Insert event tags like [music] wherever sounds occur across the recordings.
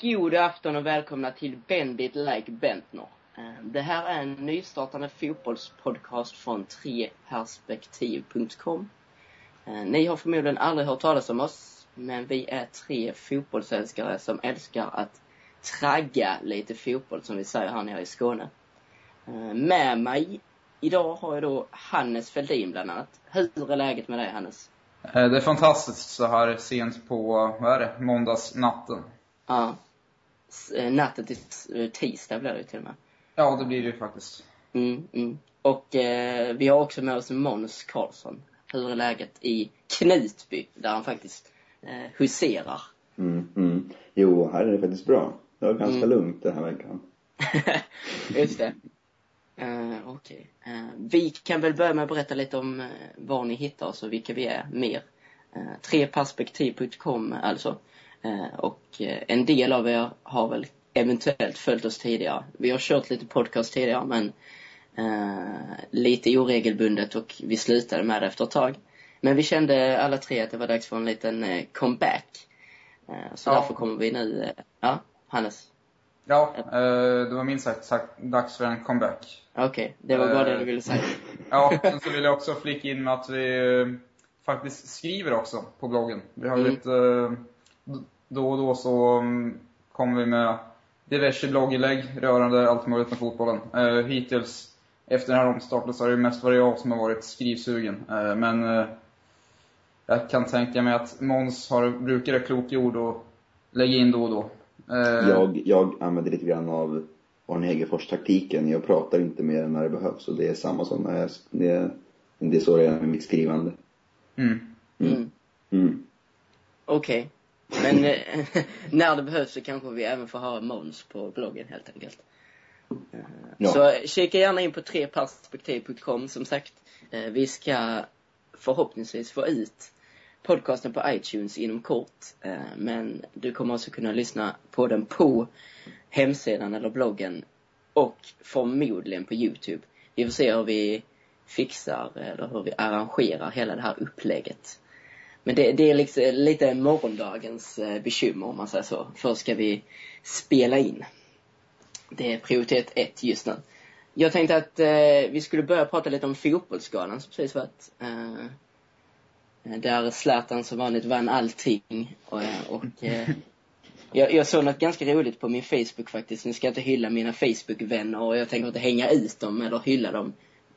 God afton och välkomna till Bendit Like Bentner. Eh, Det här är en nystartande fotbollspodcast från treperspektiv.com. Eh, Ni har förmodligen aldrig hört talas om oss, men vi är tre fotbollsälskare som älskar att tragga lite fotboll, som vi säger här nere i Skåne. Eh, Med mig idag har jag då Hannes Feldin bland annat. Hur är läget med dig Hannes? Det är fantastiskt så här sent på, vad är det, måndagsnatten. Ja. Eh, Natten till eh, tisdag blir det ju till och med. Ja, det blir det ju faktiskt. Mm, mm. Och eh, vi har också med oss Måns Karlsson. Hur är läget i Knutby, där han faktiskt eh, huserar? Mm, mm. Jo, här är det faktiskt bra. Det var ganska Mm. lugnt den här veckan. [laughs] Just det. Eh, Okej. Eh, vi kan väl börja med att berätta lite om var ni hittar oss och vilka vi är mer. Uh, treperspektiv.com alltså. Eh, och eh, en del av er har väl eventuellt följt oss tidigare. Vi har kört lite podcast tidigare men eh, lite oregelbundet och vi slutade med det efter ett tag. Men vi kände alla tre att det var dags för en liten eh, comeback. Eh, så Ja. därför kommer vi nu, eh, ja, Hannes. Ja, det var minst sagt, sagt dags för en comeback. Okej, det var bara det du ville säga. Ja, sen så vill jag också flika in med att vi faktiskt skriver också på bloggen. Vi har Mm. lite, då och då så mm, kommer vi med diverse blogginlägg rörande allt möjligt med fotbollen. Eh, hittills, efter den här omstarten, så har det mest varit jag som har varit skrivsugen. Eh, men eh, jag kan tänka mig att Måns har, brukar det kloka ord och lägga in då och då. Eh, Jag, jag använder lite grann av Arne Hegerfors-taktiken. Jag pratar inte mer än när det behövs och det är samma som när jag, det, det är så det är med mitt skrivande. Mm. Mm. Mm. Okej. Men eh, [laughs] när det behövs så kanske vi även får ha Måns på bloggen helt enkelt. Eh, Ja. Så kika gärna in på treperspektiv.com som sagt. Eh, vi ska förhoppningsvis få ut podcasten på iTunes inom kort. Men du kommer också kunna lyssna på den på hemsidan eller bloggen och förmodligen på Youtube. Vi får se hur vi fixar eller hur vi arrangerar hela det här upplägget. Men det, det är liksom lite morgondagens eh, bekymmer om man säger så. Först ska vi spela in. Det är prioritet ett just nu. Jag tänkte att eh, vi skulle börja prata lite om fotbollsskalan som precis varit. Eh, där Zlatan som vanligt vann allting. Och, eh, och eh, [laughs] jag, jag såg något ganska roligt på min Facebook faktiskt. Nu ska jag inte hylla mina Facebook-vänner och jag tänker inte hänga ut dem eller hylla dem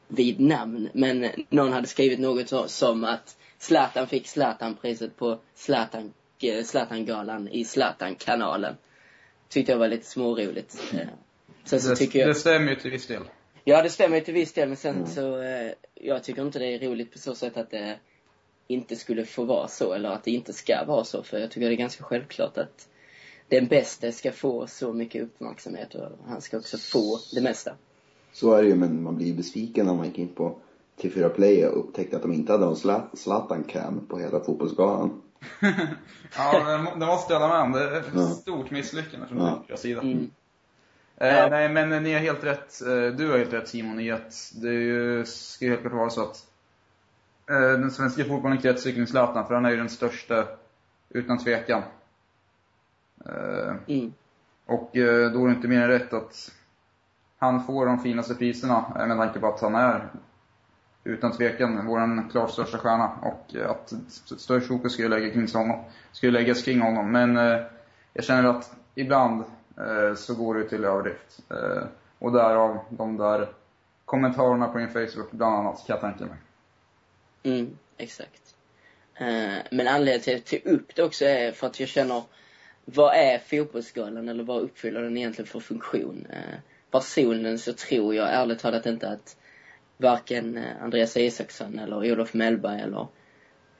vid namn. Men eh, någon hade skrivit något så, som att Zlatan fick Zlatan-priset på Zlatan, eh, Zlatan-galan i Zlatan-kanalen. Tyckte jag var lite småroligt. Sen så Det, tycker jag... det stämmer ju till viss del. Ja, det stämmer ju till viss del, men sen Mm. så, eh, jag tycker inte det är roligt på så sätt att det inte skulle få vara så, eller att det inte ska vara så, för jag tycker det är ganska självklart att den bästa ska få så mycket uppmärksamhet och han ska också få det mesta. Så är det ju, men man blir besviken när man gick in på T4 Play och upptäckte att de inte hade någon Zla- Zlatan-cam på hela fotbollsgalan. [laughs] Ja, det må- det måste jag hålla med om. Det är ett Ja. stort misslyckande från Ja. deras sida. Mm. Eh, Ja. Nej, men ni har helt rätt. Eh, Du har helt rätt Simon i att det är ju, ska ju helt klart vara så att eh, den svenska fotbollen kretsar kring Zlatan, för han är ju den största utan tvekan. Eh, Mm. Och eh, då är det inte mer än rätt att han får de finaste priserna eh, med tanke på att han är utan tvekan vår klart största stjärna och eh, att störst fokus skulle lägga kring honom, skulle läggas kring honom. Men eh, jag känner att ibland eh, så går det till överdrift. Eh, och därav de där kommentarerna på min Facebook bland annat kan jag tänka mig. Mm, exakt. Eh, men anledningen till att jag tog upp det också är för att jag känner, vad är fotbollsskalan eller vad uppfyller den egentligen för funktion? Eh, personligen så tror jag ärligt talat inte att varken eh, Andreas Isaksson eller Olof Mellberg eller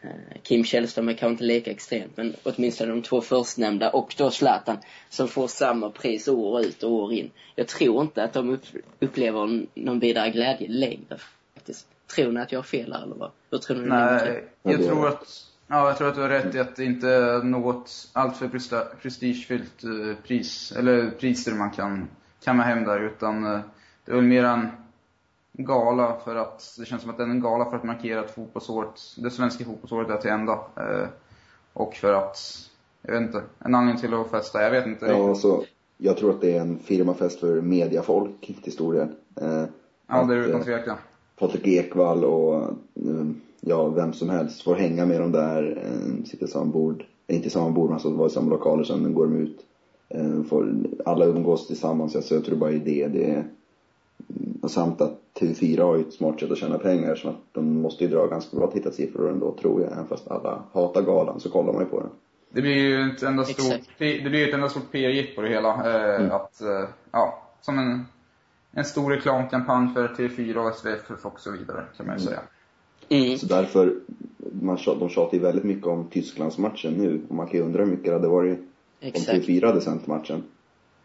eh, Kim Källström är kanske inte lika extremt, men åtminstone de två förstnämnda och då Zlatan som får samma pris år ut och år in. Jag tror inte att de upp, upplever någon vidare glädje längre faktiskt. Tror ni att jag har fel här eller vad? Hur tror ni? Nej, Ja, jag tror att, ja, jag tror att du har rätt i att det inte är något alltför prestigefyllt eh, pris, eller priser man kan kamma hem där, utan det är väl mer en gala för att, det känns som att det är en gala för att markera att fotbollsåret, det svenska fotbollsåret är till ända. Eh, och för att jag vet inte, en anledning till att festa. Jag vet inte Ja, så jag tror att det är en firmafest för mediafolk till stor del. Eh, Ja, det är utan eh, tvekan. Patrik Ekwall och ja, vem som helst får hänga med dem där, sitter i samma bord, inte i samma bord, men alltså vara i samma lokaler, sen går de ut. Får, alla umgås tillsammans, alltså jag tror bara är det. det är, samt att TV4 har ju ett smart sätt att tjäna pengar, så att de måste ju dra ganska bra tittarsiffror ändå, tror jag. Även fast alla hatar galan, så kollar man ju på den. Det blir ju ett enda stort, Exakt. det blir ett enda stort PR-jipp på det hela. Eh, Mm. Att, eh, ja, som en, en stor reklamkampanj för TV4 och SVF och så vidare, kan man ju säga. Mm. Så därför, man, de tjatar ju väldigt mycket om Tysklandsmatchen nu. Och man kan ju undra hur mycket det hade varit om Exakt. TV4 hade sänt matchen.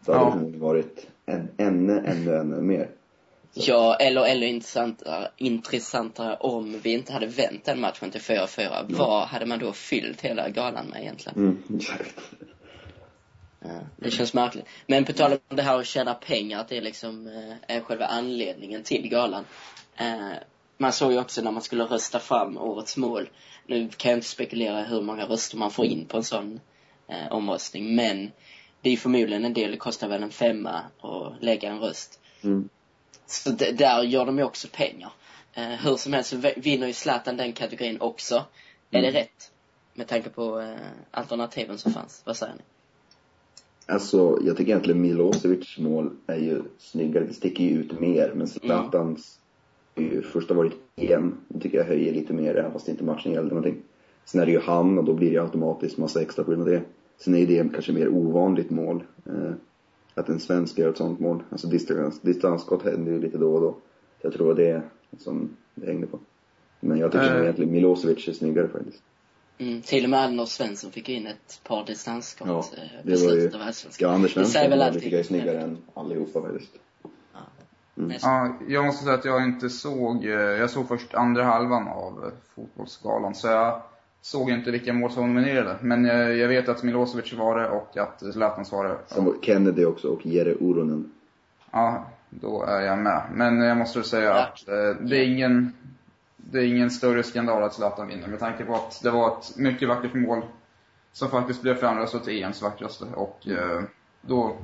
Så hade Ja. det varit en, ännu, ännu, ännu mer. Ja, eller ännu intressantare, intressantare om vi inte hade vänt den matchen till 4-4. Vad hade man då fyllt hela galan med egentligen? Mm, exakt. Ja, det känns märkligt. Men på tal om det här att tjäna pengar, att det liksom eh, är själva anledningen till galan. Eh, man såg ju också när man skulle rösta fram årets mål. Nu kan jag inte spekulera hur många röster man får in på en sån eh, omröstning, men det är förmodligen en del, det kostar väl en femma att lägga en röst. Mm. Så d- där gör de ju också pengar. Eh, hur som helst så vinner ju Zlatan den kategorin också. Är det rätt? Med tanke på eh, alternativen som fanns. Vad säger ni? Alltså, jag tycker egentligen Milosevics mål är ju snyggare. Det sticker ju ut mer. Men Zlatans är ju första varit EM. Det tycker jag höjer lite mer, även fast inte matchen gällde någonting. Sen är det ju han och då blir det automatiskt massa extra på grund av det. Sen är det kanske mer ovanligt mål. Eh, att en svensk gör ett sånt mål. Alltså distans, distansskott händer ju lite då och då. Så jag tror det är som det hängde på. Men jag tycker Eh. egentligen Milosevic är snyggare faktiskt. Mm, till och med Anders Svensson fick in ett par distansskott Ja, eh, det var ju-. Ja, Anders Det säger Svensson var jag är snyggare än allihopa faktiskt. Nej, så- Ja, jag måste säga att jag inte såg, eh, jag såg först andra halvan av fotbollsgalan, så jag såg inte vilka mål som var nominerade. Men eh, jag vet att Milosevic var det och att Zlatans var det. Sen var Kennedy också och Jere Uronen. Ja, då är jag med. Men jag måste säga att eh, det är ingen, det är ingen större skandal att Zlatan vinner med tanke på att det var ett mycket vackert mål som faktiskt blev framröstat till EMs vackraste och eh, då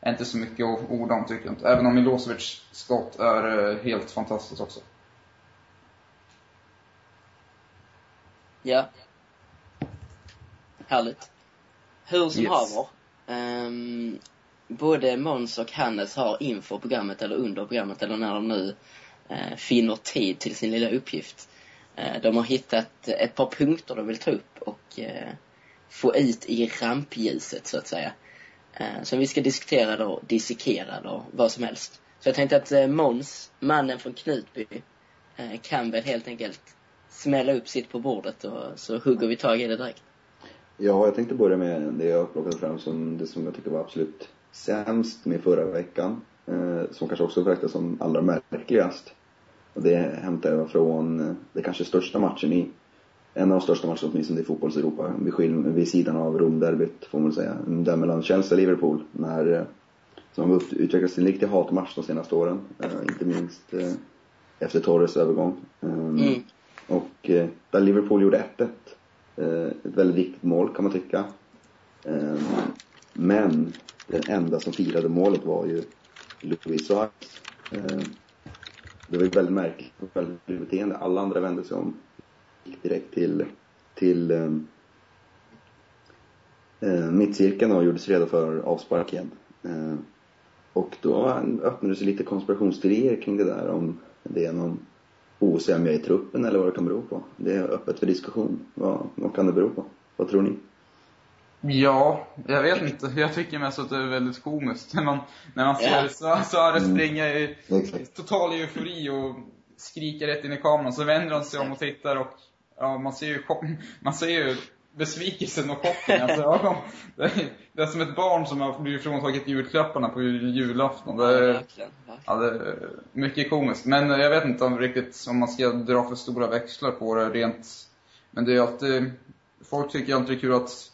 är inte så mycket att orda om tycker jag inte. Även om Milosevic skott är eh, helt fantastiskt också. Ja. Härligt. Hur som Yes. haver. ehm, både Måns och Hannes har inför programmet eller under programmet eller när de nu eh, finner tid till sin lilla uppgift. Eh, de har hittat ett par punkter de vill ta upp och eh, få ut i rampljuset så att säga. Eh, som vi ska diskutera eller dissekera eller vad som helst. Så jag tänkte att eh, Måns, mannen från Knutby, kan väl helt enkelt smälla upp sitt på bordet och så hugger vi tag i det direkt. Ja, jag tänkte börja med det jag plockade fram som det som jag tycker var absolut sämst med förra veckan. Eh, som kanske också verkar som allra märkligast. Och det hämtar jag från eh, det kanske största matchen i, en av de största matcherna åtminstone i fotbolls-Europa. Vid, vid sidan av Romderbyt får man säga. Där mellan Chelsea och Liverpool. När, eh, som har ut- utvecklats till en riktig hatmatch de senaste åren. Eh, inte minst eh, efter Torres övergång. Eh, Mm och eh, där Liverpool gjorde 1-1. Eh, ett väldigt viktigt mål kan man tycka. Eh, men den enda som firade målet var ju Luis Suarez. Eh, det var ju väldigt märkligt och väldigt beteende. Alla andra vände sig om. Gick direkt till, till ehm, eh, mittcirkeln och gjorde sig redo för avspark igen. Eh, och då öppnade sig lite konspirationsteorier kring det där om det är någon osämja i truppen eller vad det kan bero på. Det är öppet för diskussion. Vad, vad kan det bero på? Vad tror ni? Ja, jag vet inte. Jag tycker mest att det är väldigt komiskt när man, när man ser Ja. så Suarez springa i total eufori och skrika rätt in i kameran. Så vänder han sig om och tittar och ja, man ser ju, man ser ju besvikelsen och chocken hans ögon. Det är, det är som ett barn som har blivit fråntaget julklapparna på jul- julafton. Det är. Ja, det är mycket komiskt. Men jag vet inte om riktigt om man ska dra för stora växlar på det rent. Men det är alltid, folk tycker alltid det är kul att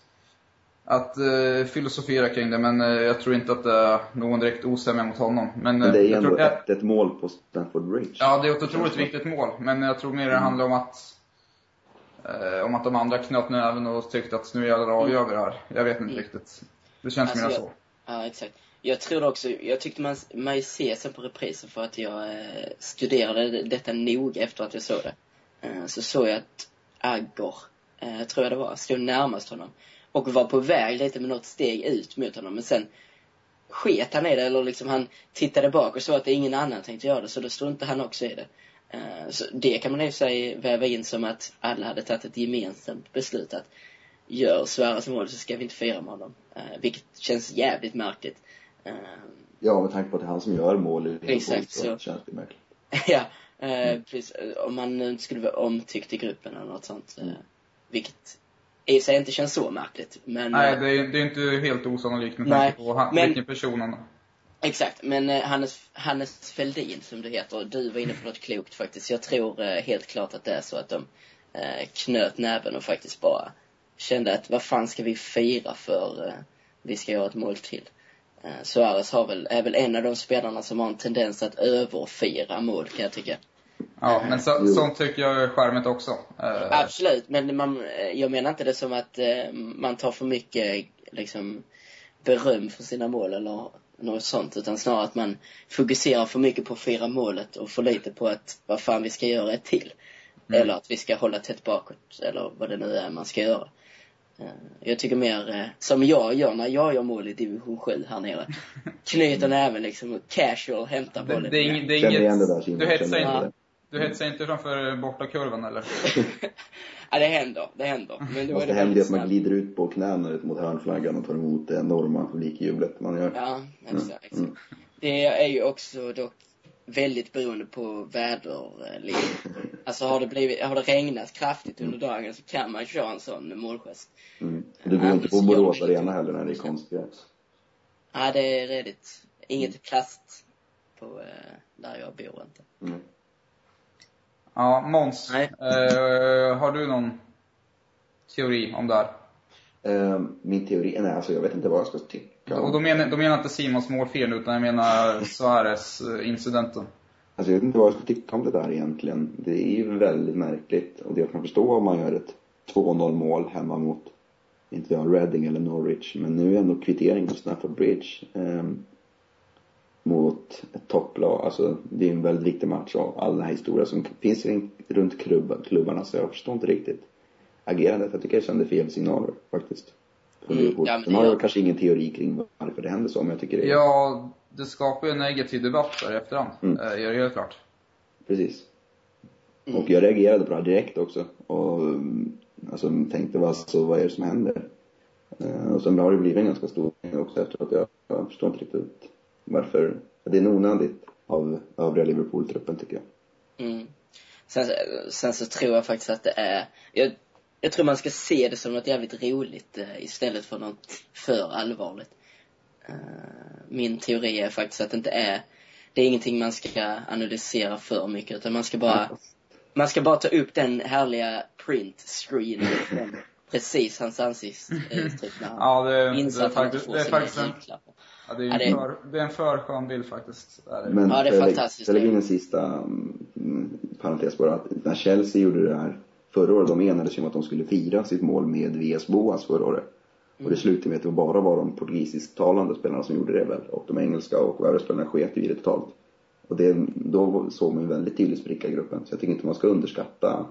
att eh, filosofera kring det, men eh, jag tror inte att det är någon direkt osämja mot honom. Men, Men det är eh, ju jag ändå tror, ett, ett mål på Stamford Bridge. Ja, det är ett otroligt viktigt mål, men jag tror mer det handlar om att eh, om att de andra knöt näven och tyckte att nu jävlar avgör vi det här. Jag vet inte Mm. riktigt. Det känns Alltså, mer så. Ja, exakt. Jag tror också, jag tyckte man, man ser sen på reprisen för att jag eh, studerade detta noga efter att jag såg det. Eh, så såg jag att Agger, eh, tror jag det var, stod närmast honom. Och var på väg lite med något steg ut mot honom. Men sen sket han i det, eller liksom han tittade bak och såg att det ingen annan tänkte göra det, så då stod inte han också i det. Eh, så det kan man i och för sig väva in som att alla hade tagit ett gemensamt beslut att gör Suarez mål så ska vi inte fira med honom. Eh, vilket känns jävligt märkligt. Eh, Ja, med tanke på att det är han som gör mål i Exakt, så så. känns det märkligt. [laughs] ja, eh, precis. Om man nu inte skulle vara omtyckt i gruppen eller något sånt. Eh, vilket i sig inte känns så märkligt. Men, Nej, eh, det är, det är inte helt osannolikt med Nej, tanke på han, men- vilken person han är. Exakt, men eh, Hannes, Hannes Feldin som det heter, du var inne på något klokt faktiskt. Jag tror eh, helt klart att det är så att de eh, knöt näven och faktiskt bara kände att vad fan ska vi fira för? Eh, vi ska göra ett mål till. Eh, Suarez har väl, är väl en av de spelarna som har en tendens att överfira mål kan jag tycka. Ja, men så, sånt tycker jag är charmigt också. Eh, Absolut, men man, eh, jag menar inte det som att man tar för mycket liksom beröm för sina mål eller något sånt, utan snarare att man fokuserar för mycket på att fira målet och för lite på att vad fan vi ska göra ett till. Mm. Eller att vi ska hålla tätt bakåt, eller vad det nu är man ska göra. Eh, Jag tycker mer, eh, som jag gör när jag gör mål i division 7 här nere. Knyter näven liksom och casual hämtar bollen. det är, det är Känner igen det där inget... Simon. Du hetsar inte. Du hetsar inte framför bortakurvan eller? [laughs] Ja, det händer, det händer. Men då är det det händer att man glider ut på knäna mot hörnflaggan och tar emot det enorma publikjublet man gör. Ja, exakt. exakt. Mm. Det är ju också dock väldigt beroende på väderlek. Alltså har det blivit, har det regnat kraftigt under dagen så kan man köra en sån målgest. Mm. Det går inte på Borås Arena heller när det är konstgräs. Ja, det är redigt. Inget kast på eh, där jag bor inte. Mm. Ja, Måns. Nej. Eh, har du någon teori om det här? Eh, min teori, nej alltså jag vet inte vad jag ska tycka. Och då menar, då menar jag inte Simons målfel, utan jag menar Suarez-incidenten. Alltså jag vet inte vad jag ska tycka om det där egentligen. Det är ju väldigt märkligt. Och det jag kan förstå om man gör ett 2-0 mål hemma mot, inte jag, Reading eller Norwich. Men nu är ändå kvitteringen på Stafford Bridge. ehm, mot ett topplag. Alltså det är en väldigt viktig match och all den här historia som finns runt- runt klubba, klubbarna. Så jag förstår inte riktigt agerandet. Jag tycker jag kände fel signaler faktiskt. Mm, ja, men Sen har jag kanske ingen teori kring varför det händer så, men jag tycker det är Ja, det skapar ju en negativ debatt där i efterhand. Mm. Eh, gör det helt klart. Precis. Mm. Och jag reagerade på det här direkt också. Och mm, alltså, tänkte vad, så, vad är det som händer? Eh, och sen har det blivit en ganska stor grej också efteråt. Jag, jag förstår inte riktigt varför. Det är onödigt av övriga Liverpool-truppen tycker jag. Mm. Sen, sen så tror jag faktiskt att det är, jag, jag tror man ska se det som något jävligt roligt eh, istället för något för allvarligt. Eh, min teori är faktiskt att det inte är, det är ingenting man ska analysera för mycket utan man ska bara, man ska bara ta upp den härliga print screen från precis hans ansiktsuttryck när [laughs] han Ja, det, inser är att han får det är sina faktiskt en, julklappar. ja, det är Ja, det är- för, det är en för skön bild faktiskt. Det är det. Men Ja, det är fantastiskt. jag lägga in en sista mm, parentes bara. Att när Chelsea gjorde det här förra året, de enades ju om att de skulle fira sitt mål med VS Boas förra året. Och det slutade med att det bara var de portugisisktalande spelarna som gjorde det väl. Och de engelska och övriga spelarna sket ju i det totalt. Och det, då såg man en väldigt tydlig spricka i gruppen. Så jag tycker inte man ska underskatta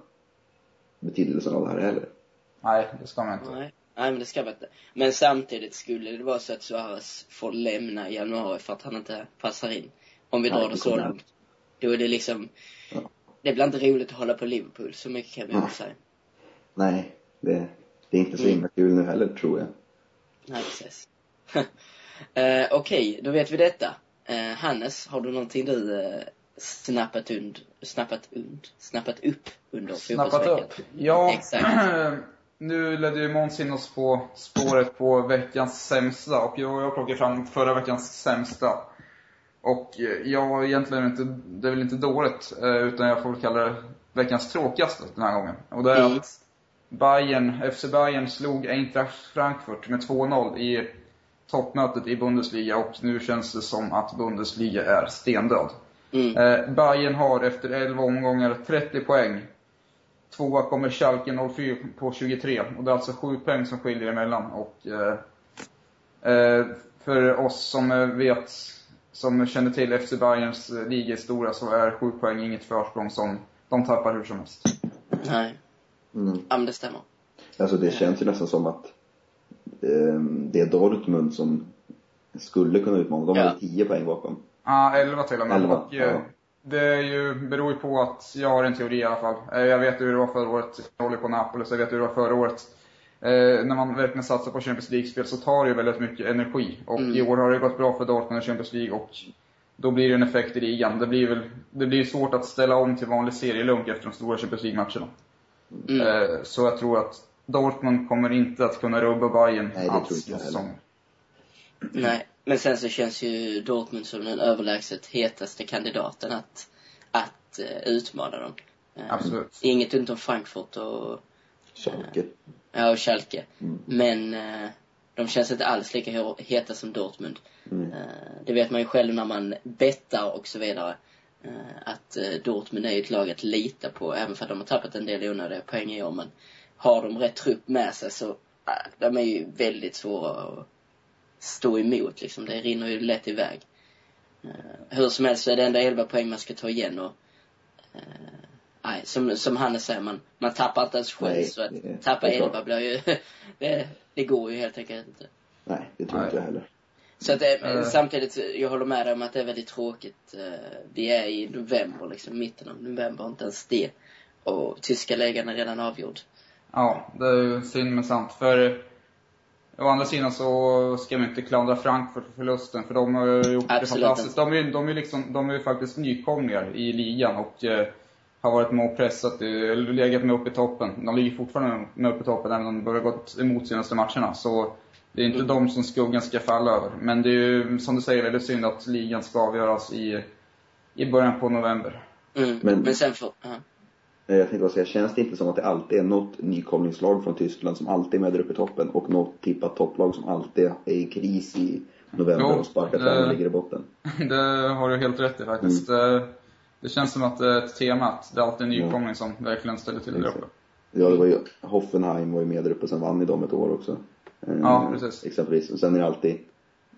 betydelsen av det här heller. Nej, det ska man inte. Nej, nej men det ska man inte. Men samtidigt skulle det vara så att Suarez får lämna i januari för att han inte passar in. Om vi Nej, drar det det så långt. Då är det liksom, Ja. Det blir inte roligt att hålla på Liverpool, så mycket kan vi Ja. väl säga. Nej, det, det är inte så Mm. himla kul nu heller tror jag. Nej, precis. [laughs] eh, Okej, då vet vi detta. Eh, Hannes, har du någonting du eh, snappat und, snappat und, snappat upp under Snappat upp. Ja, Exakt. [clears throat] nu ledde ju Måns in oss på spåret på veckans sämsta och jag, jag plockade fram förra veckans sämsta. Och eh, jag egentligen inte, det är väl inte dåligt, eh, utan jag får väl kalla det veckans tråkigaste den här gången. Och det är Mm. att Bayern, FC Bayern slog Eintracht Frankfurt med 2-0 i toppmötet i Bundesliga och nu känns det som att Bundesliga är stendöd. Mm. Eh, Bayern har efter 11 omgångar 30 poäng. tvåa kommer Schalke 04 på 23. Och det är alltså sju poäng som skiljer emellan. Och eh, eh, för oss som vet, som känner till FC Bayerns eh, ligahistoria så är sju poäng inget försprång som de tappar hur som helst. Nej. Mm. Ja, men det stämmer. Alltså det känns ju nästan som att eh, det är Dortmund som skulle kunna utmana. De har Ja. ju 10 poäng bakom. Ja, 11 till och med. 11, och, eh, ja. Det är ju, beror ju på att jag har en teori i alla fall. Eh, Jag vet hur det var förra året. Jag håller på Napoli, så jag vet hur det var förra året. Eh, när man verkligen satsar på Champions League-spel så tar det ju väldigt mycket energi. Och Mm. i år har det gått bra för Dortmund i Champions League och då blir det en effekt i ligan. Det blir väl, det blir svårt att ställa om till vanlig serielunk efter de stora Champions League-matcherna. Mm. Eh, så jag tror att Dortmund kommer inte att kunna rubba Bayern Nej, det tror alls inte jag säsong. Nej. Men sen så känns ju Dortmund som den överlägset hetaste kandidaten att, att uh, utmana dem. Eh, Absolut. Inget ont om Frankfurt och, Schalke. ja, och Schalke. Mm. Men eh, de känns inte alls lika he- heta som Dortmund. Mm. Eh, det vet man ju själv när man bettar och så vidare. Eh, att eh, Dortmund är ett lag att lita på, även för att de har tappat en del onödiga poäng i år. Men har de rätt trupp med sig så, äh, de är ju väldigt svåra att stå emot liksom. Det rinner ju lätt iväg. Eh, hur som helst så är det ändå 11 poäng man ska ta igen och eh, Nej, som, som Hannes säger, man, man tappar inte ens Nej, chans. Så att det- tappa det. 11 blir ju, [laughs] det, det går ju helt enkelt inte. Nej, det tror Nej. inte jag heller. Så att det, Eh. samtidigt, jag håller med dig om att det är väldigt tråkigt. Eh, Vi är i november liksom, mitten av november, inte ens det. Och tyska ligan är redan avgjord. Ja, det är ju synd men sant. För å andra sidan så ska man inte klandra Frankfurt för förlusten, för de har ju gjort det Absolut fantastiskt. De är, de är liksom, de är ju faktiskt nykomlingar i ligan och eh, har varit med och pressat, eh, legat med upp i toppen. De ligger fortfarande med upp i toppen, även om de börjar gått emot senaste matcherna. Så det är inte Mm. de som skuggan ska falla över. Men det är ju, som du säger, väldigt synd att ligan ska avgöras i, i början på november. Mm. Men, Men- sen får, ja. Eh, Jag tänkte bara säga, känns det inte som att det alltid är något nykomlingslag från Tyskland som alltid är med där uppe i toppen och något tippat topplag som alltid är i kris i november Jo, och sparkar tränaren och ligger i botten? [laughs] Det har du helt rätt i faktiskt. Eh, Det känns som att det är ett tema att det är alltid en Ja. nykomling som verkligen ställer till det uppe. Ja, det var ju, Hoffenheim var ju med där uppe, sen vann ju de ett år också. Eh, Ja, precis. Exempelvis. Och sen är det alltid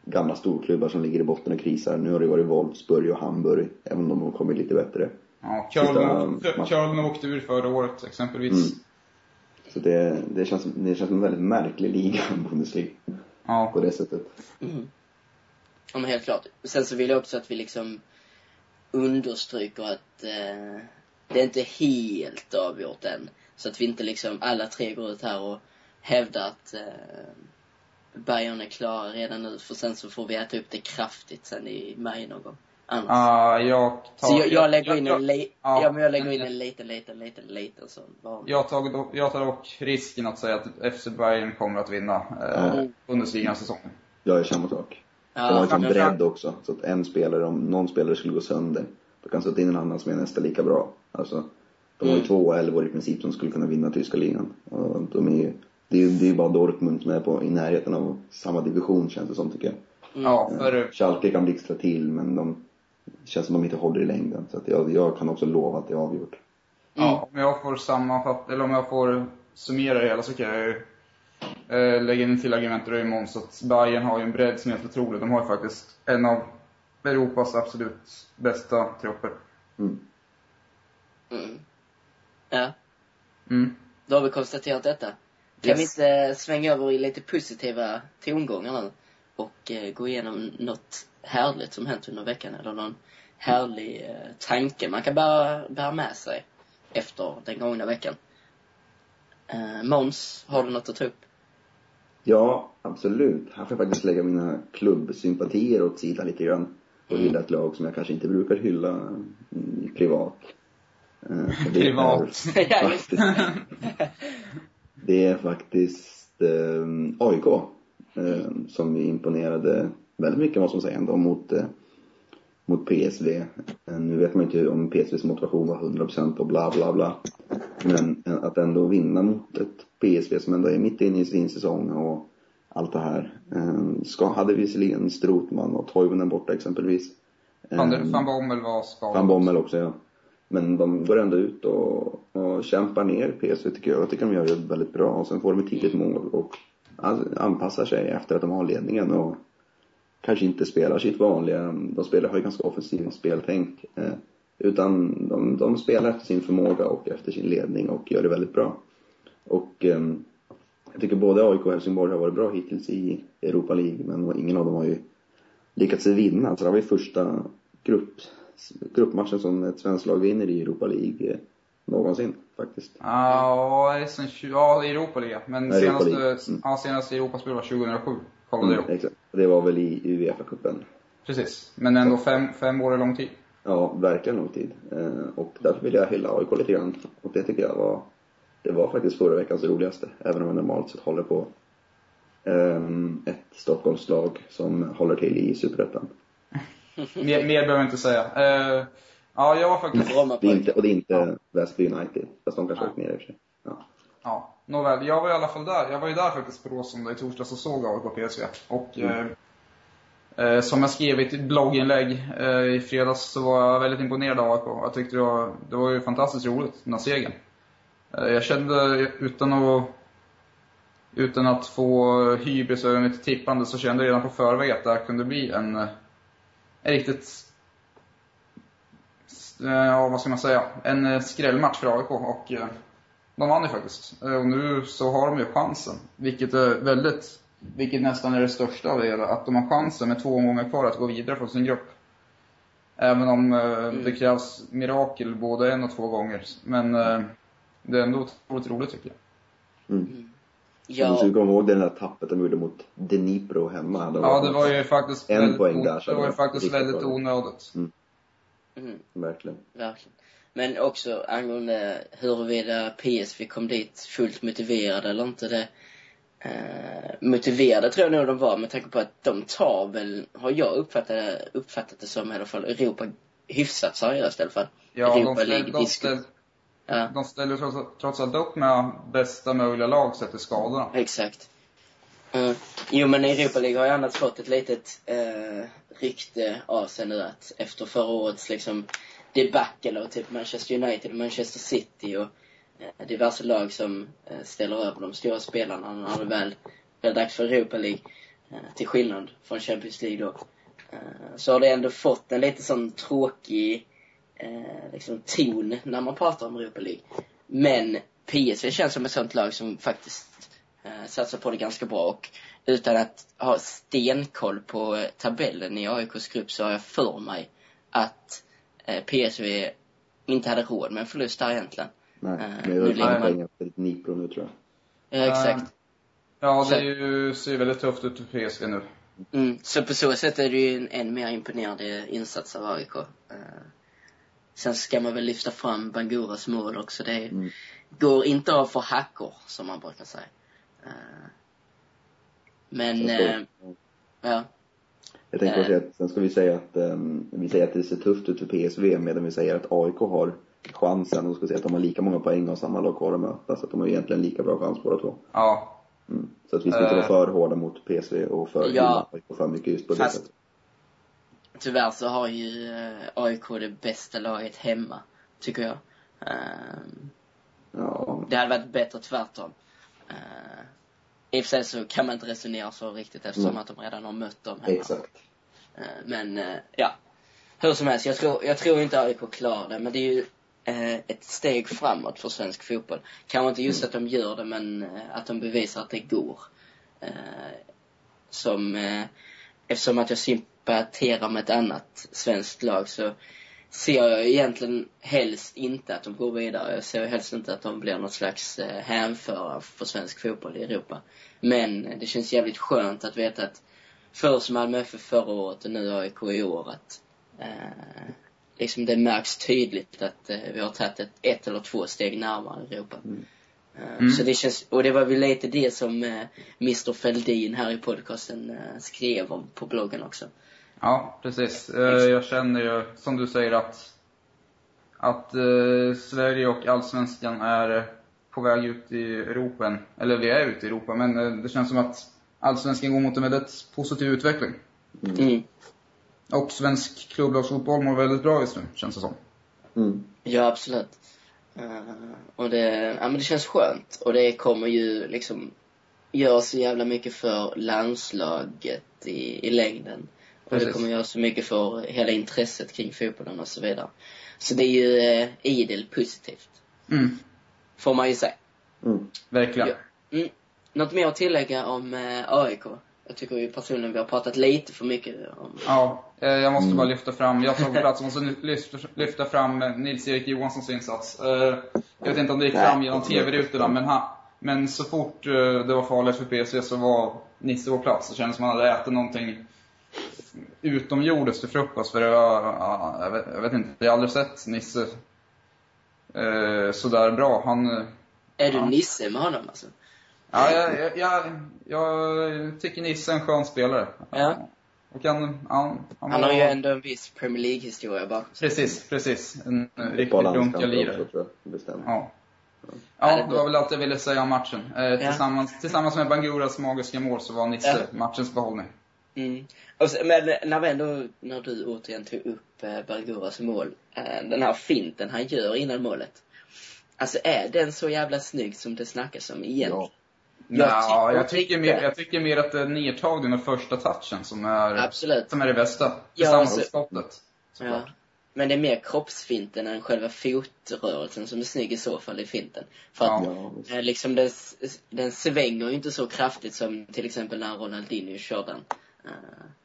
gamla storklubbar som ligger i botten och krisar. Nu har det varit Wolfsburg och Hamburg, även om de har kommit lite bättre. Ja. Köln åkte ur förra året exempelvis. Mm. Så det, det, känns, det känns som en väldigt märklig liga, [laughs] Bundesliga, Ja, på det sättet. Mm. Ja, men helt klart. Sen så vill jag också att vi liksom understryker att eh, det är inte helt avgjort än. Så att vi inte liksom alla tre går ut här och hävdar att eh, Bayern är klara redan nu. För sen så får vi äta upp det kraftigt sen i maj någon gång. Annars. Ah, jag tar... så jag, jag lägger in jag, en, li- ja. ja, men jag lägger in en liten, liten, liten, liten sån varning. jag, tar, dock- jag tar dock risken att säga att FC Bayern kommer att vinna eh, Ja. Bundesliga säsongen. Jag är samma sak. De har Ja, liksom men- bredd också. Så att en spelare, om någon spelare skulle gå sönder, då kan sätta in en annan som är nästan lika bra. Alltså, de har ju Mm. två elvor i princip som skulle kunna vinna tyska ligan. Och de är ju, det är ju det är ju bara Dortmund som är på, i närheten av samma division känns det som tycker jag. Mm. Ja, för Schalke kan blixtra till men de känns som de inte håller i längden. Så att jag, jag kan också lova att det är avgjort. ja, om jag får sammanfatta, eller om jag får summera det hela så kan jag ju eh, lägga in till argument är Måns att Bayern har ju en bredd som är helt otrolig. De har ju faktiskt en av Europas absolut bästa trupper. Mm. Mm. Ja, Mm. då har vi konstaterat detta. Kan Yes. vi inte svänga över i lite positiva tongångar nu? Och eh, gå igenom något härligt som hänt under veckan eller någon härlig eh, tanke man kan bära, bära med sig efter den gångna veckan. Eh, Måns, har du något att ta upp? Ja, absolut. Här får jag faktiskt lägga mina klubbsympatier åt sidan lite grann. Och Mm. hylla ett lag som jag kanske inte brukar hylla mm, privat. Eh, är- Privat. [laughs] det. [laughs] Det är faktiskt eh, AIK eh, som imponerade väldigt mycket måste man säga ändå mot, eh, mot PSV. Eh, nu vet man inte om PSVs motivation var 100% och bla bla bla. Men eh, att ändå vinna mot ett PSV som ändå är mitt inne i sin säsong och allt det här. Eh, ska, hade visserligen Strotman och Toivonen borta exempelvis. Van, Eh, van Bommel var skadad. Van Bommel också ja. Men de går ändå ut och, och kämpar ner PSV tycker jag. Jag tycker de gör det väldigt bra. Och sen får de ett tidigt mål och anpassar sig efter att de har ledningen och kanske inte spelar sitt vanliga, de spelar, har ju ganska offensivt speltänk. Utan de, de spelar efter sin förmåga och efter sin ledning och gör det väldigt bra. Och eh, jag tycker både AIK och Helsingborg har varit bra hittills i Europa League men ingen av dem har ju lyckats vinna. Så det var ju första grupp, gruppmatchen som ett svenskt lag vinner i Europa League eh, någonsin faktiskt. Ja, sen, ja Europa League. Men Nej, Europa senaste. Mm. ja, senaste Europaspel var 2007. Kollade jag. Mm, exakt. Det var väl i Uefa-cupen. Precis. Men ändå fem, fem år är lång tid. Ja, verkligen lång tid. Eh, och därför vill jag hylla AIK lite grann. Och det tycker jag var, det var faktiskt förra veckans roligaste. Även om jag normalt sett håller på ehm, ett Stockholmslag som håller till i Superettan. [laughs] Mer, mer behöver jag inte säga. Eh, ja, jag var faktiskt... Bromma Det är inte, och det är inte Väsby United. Fast de kanske Nej. åkt ner i och för sig. Ja. Ja, nåväl. Jag var i alla fall där. Jag var ju där faktiskt på Råsunda i torsdags och såg AIK PSV. Och eh, eh, Eh, som jag skrev i ett blogginlägg eh, i fredags så var jag väldigt imponerad av AIK. Jag tyckte det var, det var ju fantastiskt roligt, den här segern. Eh, jag kände utan att utan att få hybris över mitt tippande så kände jag redan på förväg att det här kunde bli en, eh, en riktigt eh, ja, vad ska man säga, en eh, skrällmatch för AIK och eh, de vann ju faktiskt. Eh, Och nu så har de ju chansen, vilket är väldigt, vilket nästan är det största av det hela, att de har chansen med två omgångar kvar att gå vidare från sin grupp. Även om eh, det krävs mirakel både en och två gånger. Men eh, det är ändå otroligt roligt tycker jag. Mm. Du Ja, ska komma ihåg det där tappet de gjorde mot Dnipro hemma. Ja, det var ju faktiskt En väldigt, poäng där, så det var ju det faktiskt väldigt onödigt. mm, Verkligen. verkligen. Men också angående huruvida PSV kom dit fullt motiverade eller inte. Det, eh, motiverade tror jag nog de var med tanke på att de tar väl, har jag uppfattat, uppfattat det som i alla fall, Europa hyfsat seriöst i alla fall. Ja, de, Europa ställ, League de, ställ, Ja, de ställer trots, trots allt upp med bästa möjliga lag sett till skadorna. exakt. Mm. Jo men Europa League har ju annars fått ett litet eh, rykte av sig nu att efter förra årets liksom debacle av typ Manchester United och Manchester City och Eh, diverse lag som eh, ställer över de stora spelarna när det väl blir dags för Europa League. Eh, till skillnad från Champions League då. Eh, så har det ändå fått en lite sån tråkig eh, liksom ton när man pratar om Europa League. Men PSV känns som ett sånt lag som faktiskt eh, satsar på det ganska bra och utan att ha stenkoll på tabellen i AIKs grupp så har jag för mig att eh, PSV inte hade råd med en förlust där egentligen. Nej, Eh, men nu jag har man- poäng efter Dnipro nu tror jag. Ja, exakt. Ja, det är ju, ser väldigt tufft ut för PSV nu. Mm, så på så sätt är det ju en än mer imponerande insats av AIK. Eh, sen ska man väl lyfta fram Banguras mål också. Det Mm. går inte av för hackor, som man brukar säga. Eh, men, ja. Jag tänkte Eh. säga att, sen ska vi säga att um, vi säger att det ser tufft ut för PSV medan vi säger att AIK har chansen och ska säga att de har lika många poäng och samma lag kvar att möta så att de har egentligen lika bra chans båda två. Ja. Mm. Så att vi ska inte vara Eh. för hårda mot PSV och för Ja. AIK för mycket just på det Fast- sättet. Tyvärr så har ju eh, AIK det bästa laget hemma, tycker jag. Eh, Ja, det hade varit bättre tvärtom. Eh, I och för sig så kan man inte resonera så riktigt eftersom Nej. att de redan har mött dem hemma. exakt. Eh, Men eh, ja, hur som helst, jag tror, jag tror inte AIK klarar det, men det är ju Eh, ett steg framåt för svensk fotboll. Kanske inte just att de gör det, men eh, att de bevisar att det går. Eh, som, eftersom att jag sympaterar med ett annat svenskt lag så ser jag egentligen helst inte att de går vidare. Jag ser helst inte att de blir något slags hänförare för svensk fotboll i Europa. Men det känns jävligt skönt att veta att först Malmö FF förra året och nu AIK i år att eh, liksom det märks tydligt att eh, vi har tagit ett, ett eller två steg närmare Europa. Mm. Eh, Mm. Så det känns, och det var väl lite det som eh, Mr Fälldin här i podcasten eh, skrev om på bloggen också. Ja, precis. Eh, Jag känner ju, som du säger, att, att eh, Sverige och Allsvenskan är på väg ut i Europa. Eller vi är ute i Europa, men eh, det känns som att Allsvenskan går mot en väldigt positiv utveckling. Mm. Och svensk klubblagsfotboll mår väldigt bra just nu, känns det som. Mm. Ja, absolut. Eh, och det, ja men det känns skönt. Och det kommer ju liksom göra så jävla mycket för landslaget i, i längden. Och det Precis. kommer göra så mycket för hela intresset kring fotbollen och så vidare. Så det är ju eh, idel positivt. Mm. Får man ju säga. Mm. Verkligen. Ja. Mm. Något mer att tillägga om eh, AIK? Jag tycker ju personligen vi har pratat lite för mycket om... Ja, eh, jag måste Mm. bara lyfta fram, jag tar [laughs] på plats, jag måste lyfta, fram eh, Nils-Erik Johanssons insats. Eh, Jag vet inte om det gick fram genom TV-rutorna, men, han, men så fort det var farligt för PC så var Nisse på plats. Det kändes som att han hade ätit någonting utomjordiskt till frukost. För det var, ja, jag, vet, jag vet inte, jag har aldrig sett Nisse eh, sådär bra. Han, Är du. Nisse med honom alltså? Ja, jag, jag, jag, jag tycker Nisse är en skön spelare. Ja. Och han, han, Han har ju ändå en viss Premier League-historia bakom sig. Precis, precis. En riktigt par lunka landskamper lirare. också tror jag. Bestämt. Ja. Ja, Ja, det- var väl allt jag ville säga om matchen. Eh, tillsammans, tillsammans med Banguras magiska mål så var Nisse matchens behållning. Mm. Och så, men när vi ändå, när du återigen tog upp eh, Berguras mål, eh, den här finten han gör innan målet. Alltså är den så jävla snygg som det snackas om igen? Ja. Jag Ja, jag, tycker mer, jag tycker mer att det är nedtagningen och första touchen som är, Absolut. som är det bästa. Tillsammans så- med skottet. Ja. Men det är mer kroppsfinten än själva fotrörelsen som är snygg i så fall i finten. För att Ja, eh, liksom den, den svänger ju inte så kraftigt som till exempel när Ronaldinho kör den.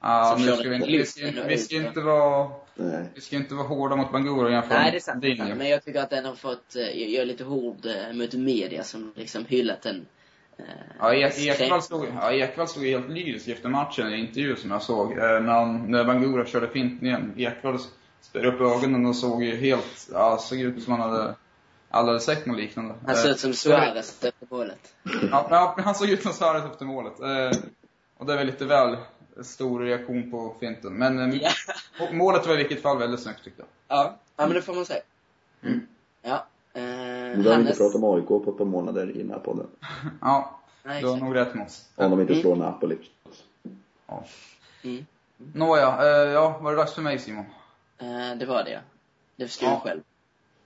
Ja, Som nu ska vi, inte, vi, ska, vi ska inte vara, Nej. vi ska inte vara hårda mot Bangura och jämföra Nej, det är sant. Men jag tycker att den har fått, eh, jag är lite hård eh, mot media som liksom hyllat den. Eh, Ja, Ek- skräck. Ekvall stod, ja, stod helt lyrisk efter matchen i en intervju som jag såg. Eh, när, när Bangura körde finten igen. Ekvall spärrade upp ögonen och såg ju helt, ja, såg ut som han hade aldrig hade sett något liknande. Han Eh, ut som Suarez efter målet. Ja, han såg ut som Suarez efter målet. Eh, och det är väl lite väl stor reaktion på finten. Men eh, må- [laughs] målet var i vilket fall väldigt snyggt tyckte jag. ja. ja, men det får man säga. Mm. Ja. Eh, Men vi har inte Hannes. pratat om AIK på ett par månader i den här podden. Ja, Nej, du har nog rätt oss. Om de inte Mm. slår Napoli. Ja. Mm. Nåja, eh, ja, var det dags för mig Simon? Eh, det var det. Det Ja. jag själv.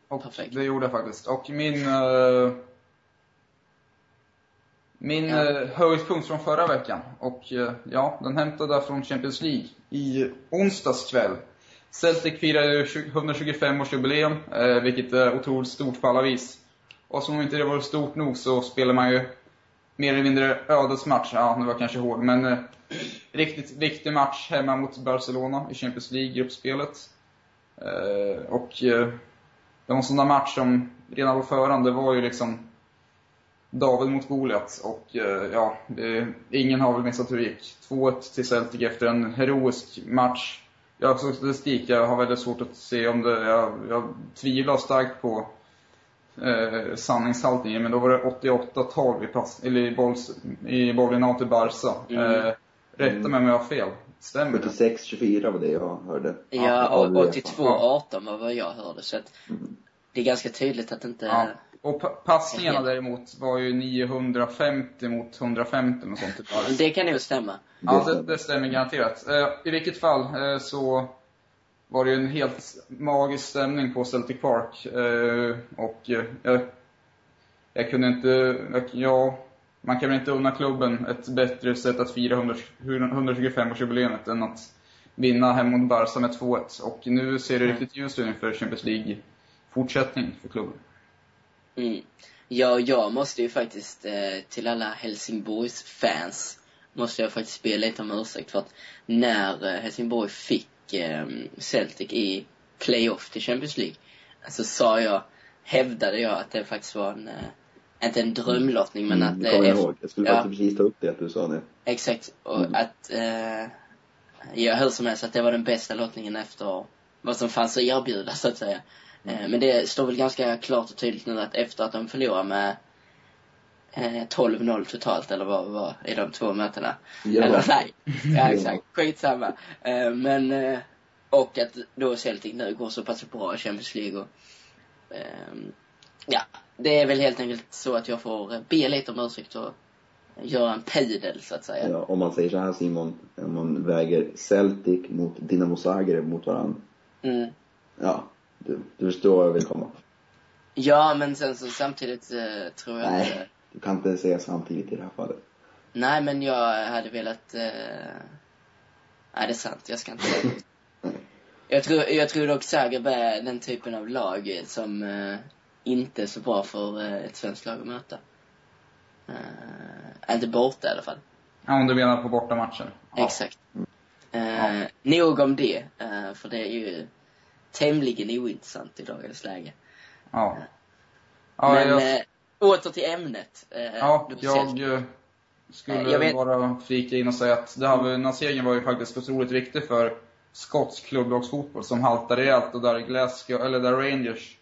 Och Perfekt. Det gjorde jag faktiskt. Och min... eh, min Ja. eh, höjdpunkt från förra veckan. Och eh, ja, den hämtade jag från Champions League i onsdags kväll. Celtic firar ju 125-årsjubileum, eh, vilket är otroligt stort på alla vis. Och som om inte det var stort nog så spelar man ju mer eller mindre ödesmatch. Ja, nu var kanske hård, men eh, riktigt viktig match hemma mot Barcelona i Champions League-gruppspelet. Eh, och eh, det var en sån där match som redan på förhand, det var ju liksom David mot Goliat och eh, ja, ingen har väl missat hur det gick. 2-1 till Celtic efter en heroisk match. Jag såg statistik, jag har väldigt svårt att se om det, jag, jag tvivlar starkt på eh, sanningshalten i men då var det 88-12 i, pass, eller i, bolls, i bollen till Barca. Mm. Eh, rätta mig om jag har fel. Stämmer det? 76-24 var det jag hörde. Ja, och UEFA. 82-18 var vad jag hörde. Så att Mm. Det är ganska tydligt att inte... Ja. Och pa- passningarna däremot var ju 950 mot 150 och sånt. Typ. Det kan nog stämma. Ja, det, det stämmer garanterat. Eh, I vilket fall eh, så var det ju en helt magisk stämning på Celtic Park. Eh, och jag, jag kunde inte, jag, ja, man kan väl inte unna klubben ett bättre sätt att fira 100 125-årsjubileet än att vinna hem mot Barca med 2-1. Och nu ser det Mm. riktigt ljust ut inför Champions League-fortsättning för klubben. Mm. Ja, jag måste ju faktiskt eh, till alla Helsingborgs fans måste jag faktiskt be lite om ursäkt för att när eh, Helsingborg fick eh, Celtic i playoff till Champions League så sa jag, hävdade jag att det faktiskt var en, eh, inte en drömlottning men Mm, att det kommer jag eh, ihåg. Jag skulle ja. faktiskt precis ta upp det, att du sa det. Exakt. Och Mm. att, eh, jag höll som helst att det var den bästa lottningen efter vad som fanns att erbjuda så att säga. Eh, men det står väl ganska klart och tydligt nu att efter att de förlorar med eh, 12-0 totalt eller vad vad i de två mötena. Ja. Eller nej. Ja exakt. Skitsamma. Eh, men, eh, och att då Celtic nu går så pass bra i Champions League och, ehm, ja. Det är väl helt enkelt så att jag får eh, be lite om ursäkt och göra en pudel så att säga. Ja, om man säger så här Simon, om man väger Celtic mot Dinamo Zagreb mot varandra. Mm. Ja, Du, du förstår vad jag vill komma. Ja, men sen så samtidigt eh, tror jag Nej. inte... Du kan inte säga samtidigt i det här fallet. Nej, men jag hade velat... Eh... Nej, det är sant. Jag ska inte säga [laughs] jag tror, jag tror dock Zagreb är den typen av lag som eh, inte är så bra för eh, ett svenskt lag att möta. Eh, inte borta i alla fall. Ja, om du menar på bortamatchen. Ja. Exakt. Eh, Nog om det, eh, för det är ju tämligen ointressant i dagens läge. Ja. Ja, men jag, eh, åter till ämnet. Eh, ja, jag eh, skulle Eh, jag vet- bara flika in och säga att det här, den här segern var ju faktiskt otroligt viktig för skotsk klubblagsfotboll som haltar rejält och där Glasgow, eller där Rangers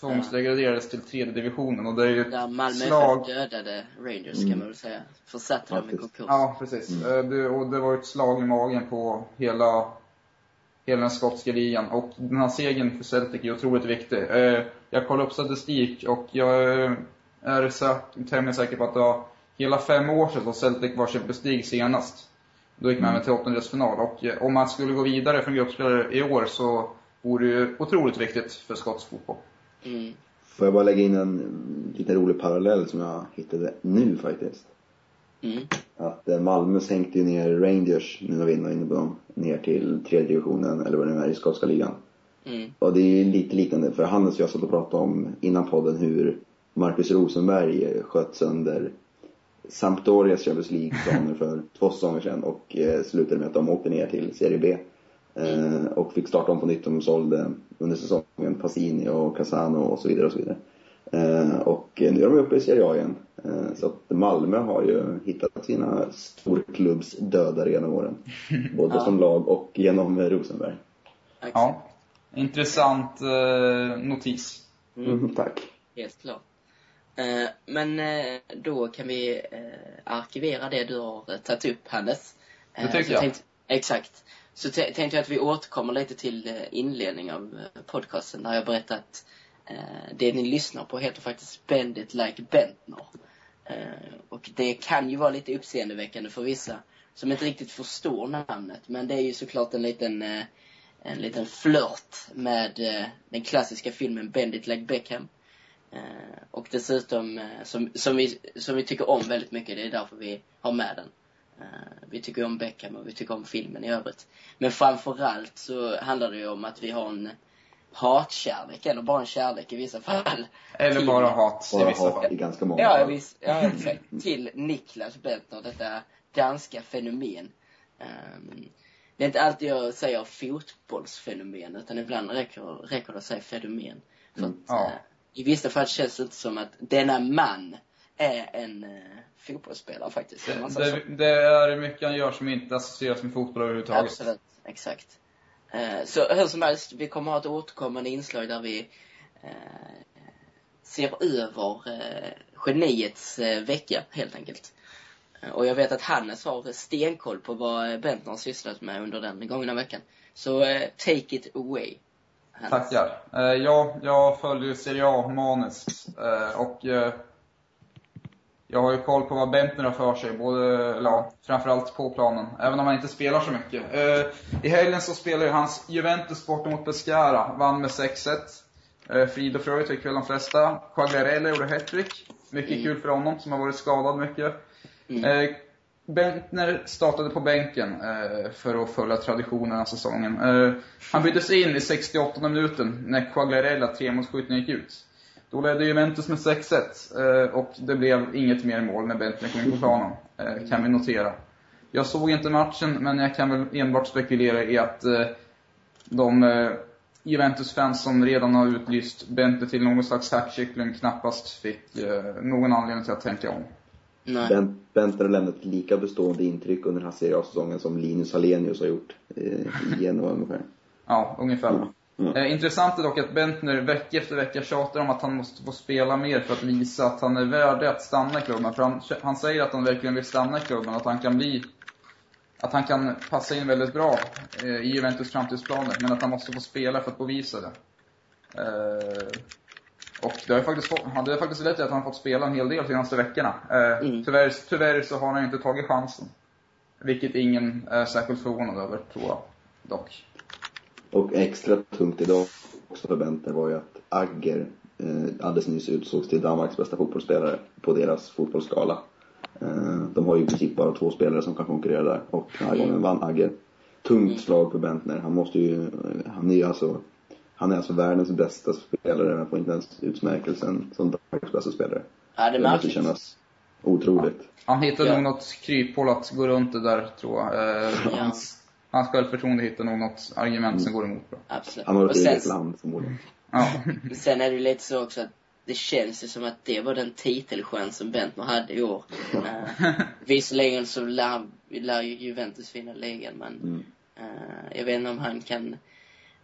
tvångsdegraderades till tredje divisionen och det är ju Där Malmö slag. Dödade Rangers kan Mm. man väl säga. Försatte dem i konkurs. Ja, precis. Eh, Det, och det var ett slag i magen på hela, hela den skotska ligan. Och den här segern för Celtic är otroligt viktig. Eh, Jag kollade upp statistik och jag eh, är säk- tämligen säker på att det var hela fem år sedan som Celtic var Champions League senast. Då gick man Mm. med till åttondelsfinal. Och eh, om man skulle gå vidare från gruppspelare i år så vore det ju otroligt viktigt för skotsk fotboll. Mm. Får jag bara lägga in en liten rolig parallell som jag hittade nu faktiskt. Mm. Att eh, Malmö sänkte ju ner Rangers, nu när vi är inne på dem, ner till tredje divisionen, eller vad det nu är, i skotska ligan. Mm. Och det är ju lite liknande, för Hannes och jag satt och pratade om innan podden hur Marcus Rosenberg eh, sköt sönder Sampdorias Champions League-planer för [laughs] två säsonger sedan och eh, slutade med att de åkte ner till Serie B. Eh, och fick starta om på nytt. De sålde under säsongen Passini och Casano och så vidare och så vidare. Eh, och nu är de uppe i Serie A igen. Eh, så att Malmö har ju hittat sina storklubbsdödare genom åren. [laughs] Både Ja. som lag och genom Rosenberg. Exakt. Ja. Intressant eh, notis. Mm. Mm, tack. Helt klart. Eh, men eh, då kan vi eh, arkivera det du har eh, tagit upp, Hannes. Eh, Det tycker jag. Tänkte, exakt. Så tä- tänkte jag att vi återkommer lite till eh, inledning av eh, podcasten där jag berättat att eh, det ni lyssnar på heter faktiskt Bend it like Bentner. Eh, och det kan ju vara lite uppseendeväckande för vissa som inte riktigt förstår namnet. Men det är ju såklart en liten, eh, en liten flört med eh, den klassiska filmen Bendit like Beckham. Och dessutom, som, som, vi, som vi tycker om väldigt mycket, det är därför vi har med den. Vi tycker om Beckham och vi tycker om filmen i övrigt. Men framförallt så handlar det ju om att vi har en hatkärlek, eller bara en kärlek i vissa fall. Eller Till- bara hat i Bara vissa fall. i ganska många Ja, fall. visst, ja exakt. Till Niklas Bentner, detta danska fenomen. Ehm, det är inte alltid jag säger fotbollsfenomen, utan ibland räcker, räcker det att säga fenomen. För att, Ja. eh, I vissa fall känns det inte som att denna man är en eh, fotbollsspelare faktiskt. så. Det, det är mycket han gör som inte associeras med fotboll överhuvudtaget. Absolut, exakt. Eh, så hur som helst, vi kommer ha ett återkommande inslag där vi eh, ser över eh, geniets eh, vecka, helt enkelt. Eh, och jag vet att Hannes har stenkoll på vad Bentner har sysslat med under den gångna veckan. Så eh, take it away. Hannes. Tackar. Eh, ja, jag följer Serie A maniskt. Eh, och eh, jag har ju koll på vad Bentner har för sig, både, eller ja, framförallt på planen. Även om han inte spelar så mycket. Eh, I helgen så spelade ju hans Juventus borta mot Pescara, vann med 6-1. Eh, frid och fröjd tycker väl de flesta. Quagliarella gjorde hattrick. Mycket Mm. kul för honom, som har varit skadad mycket. Mm. Eh, Bentner startade på bänken eh, för att följa traditionen här säsongen. Eh, han byttes in i 68 minuten när Quagliarella tremålsskytten gick ut. Då ledde Juventus med 6-1 eh, och det blev inget mer mål när Bentner kom in på planen, eh, kan vi notera. Jag såg inte matchen, men jag kan väl enbart spekulera i att eh, de Juventus-fans som redan har utlyst Bentner till någon slags hackkyckling knappast fick någon anledning till att tänka om. Nej. Ben- Bentner har lämnat ett lika bestående intryck under den här Serie A-säsongen som Linus Hallenius har gjort eh, i Genua ungefär. Ja, ungefär. Mm. Eh, intressant är dock att Bentner vecka efter vecka tjatar om att han måste få spela mer för att visa att han är värdig att stanna i klubben. För han, han säger att han verkligen vill stanna i klubben, att han kan bli att han kan passa in väldigt bra eh, i Juventus framtidsplaner, men att han måste få spela för att bevisa det. Eh, och det har ju faktiskt, fått- det har faktiskt lett till att han har fått spela en hel del de senaste veckorna. Eh, Mm. tyvärr, tyvärr så har han inte tagit chansen. Vilket ingen är särskilt förvånad över, tror jag. Dock. Och extra tungt idag också för Bentner var ju att Agger eh, alldeles nyss utsågs till Danmarks bästa fotbollsspelare på deras fotbollsskala. Eh, de har ju i princip bara två spelare som kan konkurrera där och den här gången vann Agger. Tungt slag för Bentner. Han måste ju, han är ju alltså, han är alltså världens bästa spelare men får inte ens utmärkelsen som Danmarks bästa spelare. Ja, det är Det måste kännas otroligt. Han hittade Ja. nog något kryphål att gå runt det där, tror jag. Eh, Ja. hans, hans självförtroende hittar nog något argument som går emot. Bra. Absolut. Han har ett eget land förmodligen. Ja. sen är det ju lite så också att det känns ju som att det var den titelchans som Bentner hade i år. Uh, visserligen så lär, lär ju Juventus vinna ligan men Mm. eh, jag vet inte om han kan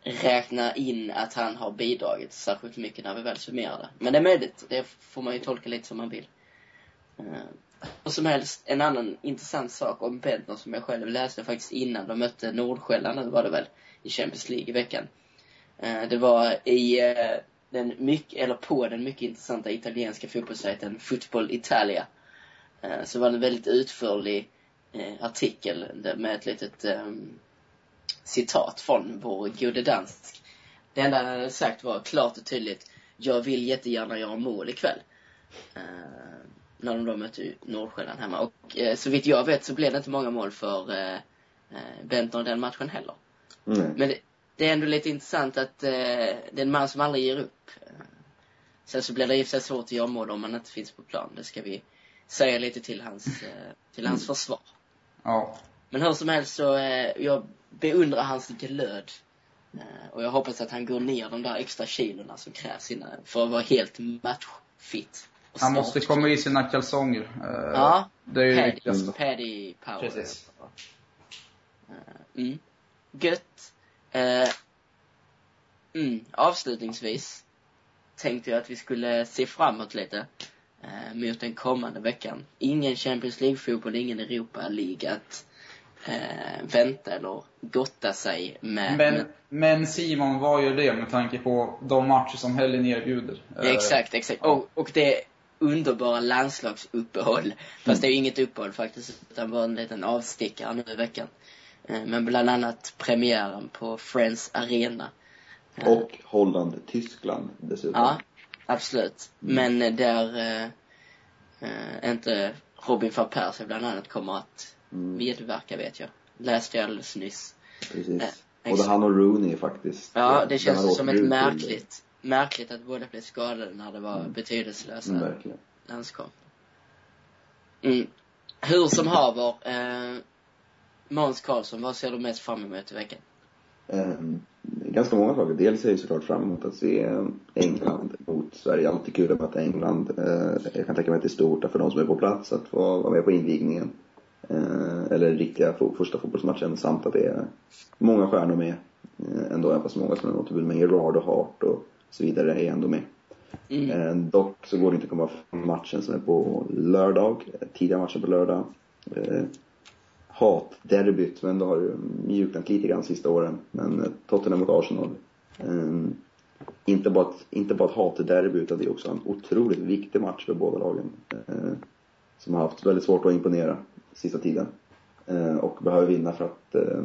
räkna in att han har bidragit särskilt mycket när vi väl summerar det. Men det är möjligt. Det får man ju tolka lite som man vill. Uh, och som helst, en annan intressant sak om Bentner som jag själv läste faktiskt innan de mötte Nordsjälland, det var det väl, i Champions League i veckan. Eh, det var i eh, den mycket, eller på den mycket intressanta italienska fotbollssajten Football Italia. Eh, så var det en väldigt utförlig artikel med ett litet ehm, citat från vår gode dansk. Det enda han hade sagt var klart och tydligt, jag vill jättegärna göra mål ikväll. När de då mötte Nordsjälland hemma. Och eh, så vitt jag vet så blev det inte många mål för eh, eh, Bentner den matchen heller. Mm. Men det, det är ändå lite intressant att eh, det är en man som aldrig ger upp. Sen så blir det i och för sig svårt att göra mål om han inte finns på plan. Det ska vi säga lite till hans, eh, till hans försvar. ja. Men hur som helst så, eh, jag beundrar hans glöd. Eh, och jag hoppas att han går ner de där extra kilorna som krävs innan, för att vara helt matchfit. Han måste komma i sina kalsonger. Eh, Ja, Det är ju det Paddy, viktigaste. Paddy Power. Precis. Eh, Mm. Gött. Eh, mm. Avslutningsvis tänkte jag att vi skulle se framåt lite eh, mot den kommande veckan. Ingen Champions League-fotboll, ingen Europa League att eh, vänta eller gotta sig med. Men, men Simon, vad gör det med tanke på de matcher som helgen erbjuder? Eh, Exakt, exakt. Och, och det underbara landslagsuppehåll. Fast det är ju inget uppehåll faktiskt, utan bara en liten avstickare nu i veckan. Eh, Men bland annat premiären på Friends Arena. Eh, Och Holland-Tyskland dessutom. Ja, absolut. Men eh, där eh, inte Robin van Persie bland annat kommer att Mm, medverka vet jag. Läste jag alldeles nyss. precis. Eh, Både han och Rooney faktiskt. Ja, det känns som ett märkligt, märkligt att båda blev skadade när det var Mm. betydelselösa Mm, verkligen. landskap. Mm. Hur som haver, eh, Måns Karlsson, vad ser du mest fram emot i veckan? Ehm, ganska många saker. Dels är jag såklart fram emot att se eh, England mot Sverige. Alltid kul att möta England. Eh, jag kan tänka mig att det är stort för de som är på plats att få vara med på invigningen. Eh, eller riktiga fo- första fotbollsmatchen samt att det är många stjärnor med. Eh, ändå, även fast många som är notable med. Gerard och Hart och så vidare är ändå med. Mm. Eh, dock så går det inte att komma från matchen som är på lördag. eh, Tidiga matchen på lördag. Eh, hatderbyt, men det har ju mjuknat lite grann sista åren. Men eh, Tottenham mot Arsenal. Eh, inte bara ett, inte bara ett hatderby utan det är också en otroligt viktig match för båda lagen. Eh, som har haft väldigt svårt att imponera sista tiden. Eh, och behöver vinna för att eh,